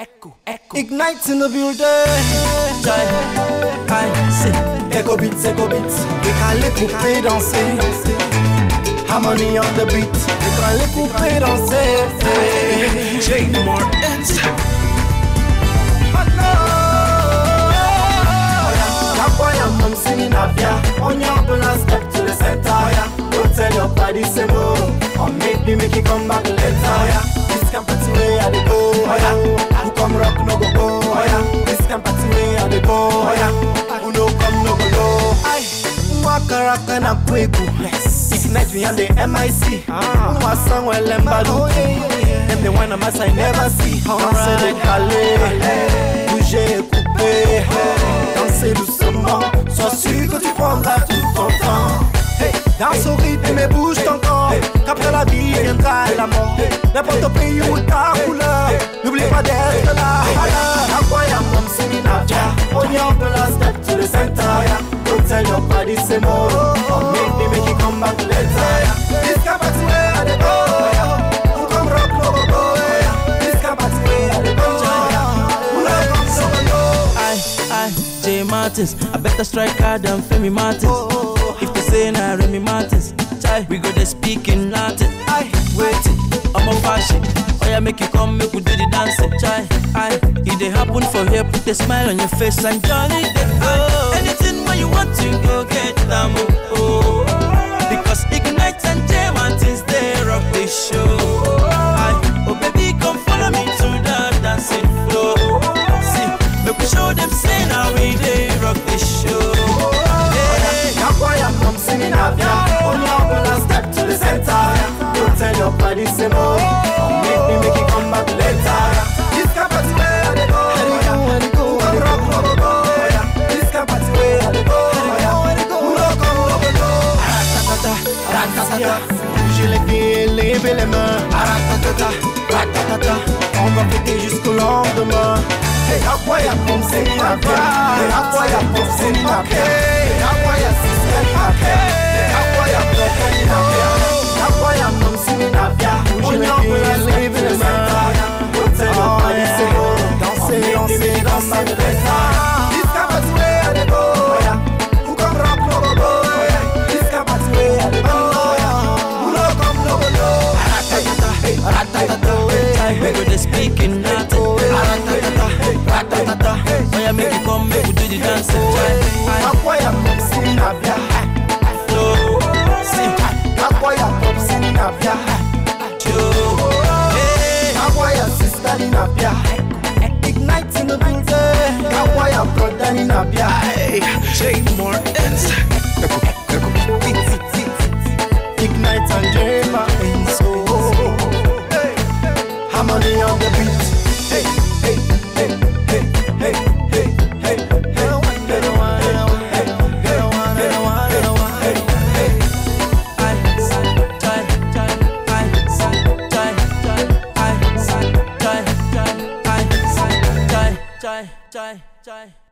Echo, echo. Ignite in the building. Joy, I see. Echo beats, echo beats. We can les couper danser. Harmony on the beat. We can les couper danser. J. Martins. boy and mom singing Avia On your plan step to the center yeah. Don't tell your body say no Or maybe make you come back na kweku isi nigerian dey mic couper danser doucement. Sois sûr que tu prendras tout ton temps. Danse au rythme mais bouge ton corps. Qu'après la vie viendra la mort. N'importe pays ou ta couleur. N'oublie pas d'être là. Akwaya mom singing after Only up the last step to the center Don't tell your body c'est mort Martins. I better strike hard than Femi Martins. Oh, oh, oh. If they say na Remy Martins, chai, we go dey speak in Latin. I wait, I'm a fashion. Oh yeah, make you come, make we do the dancing. Chai, I, it dey happen for here. Put a smile on your face and jolly go. Anything when you want to go get them. Body say more make me make it come back later. This capacity where I go. Who come rock no go go. This capacity where I go. No come no go. Go Ratatata, ratatata. Bouger les pieds, lever les mains. Ratatata, ratatata. On va fêter jusqu'au lendemain. Hey, Yakwaya from singing Avia Hey, Yakwaya from singing Avia Hey, Yakwaya danser, danser This capacity where I dey go Who come rock no go go This capacity where I dey go Who no come no go go Ratatata, ratatata We go dey speak in Latin. Ratatata, ratatata Oh yeah, make you come, make we do the dancing. Chai, Yakwaya from singing J. Martins. Ignite and in so Harmony on the beat Hey, hey, hey, hey, hey, hey, hey, hey.